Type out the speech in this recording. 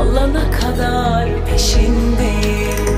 alana kadar peşindeyim.